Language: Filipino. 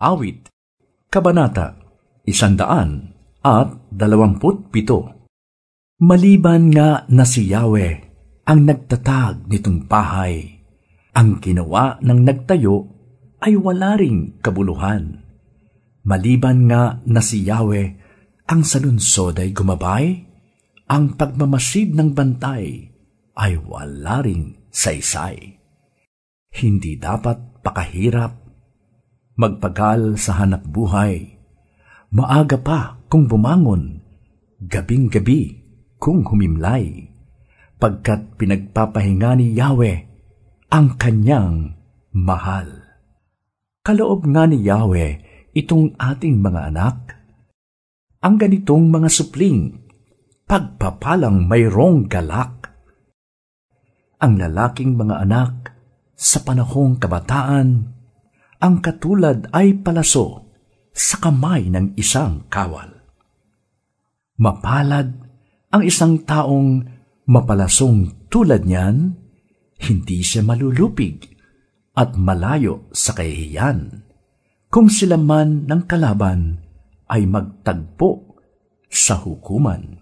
Awit, Kabanata, Isandaan at Dalawamput Pito. Maliban nga na si Yahweh ang nagtatag nitong bahay, ang ginawa ng nagtayo ay wala ring kabuluhan. Maliban nga na si Yahweh ang salunsod ay gumabay, ang pagmamasid ng bantay ay wala ring saysay. Hindi dapat pakahirap, magpagal sa hanap buhay, maaga pa kung bumangon, gabing-gabi kung humimlay, pagkat pinagpapahinga ni Yahweh ang kanyang mahal. Kaloob nga ni Yahweh itong ating mga anak, ang ganitong mga supling, pagpapalang mayroong galak. Ang lalaking mga anak sa panahong kabataan, ang katulad ay palaso sa kamay ng isang kawal. Mapalad ang isang taong mapalasong tulad niyan, hindi siya malulupig at malayo sa kahihiyan kung sila man ng kalaban ay magtagpo sa hukuman.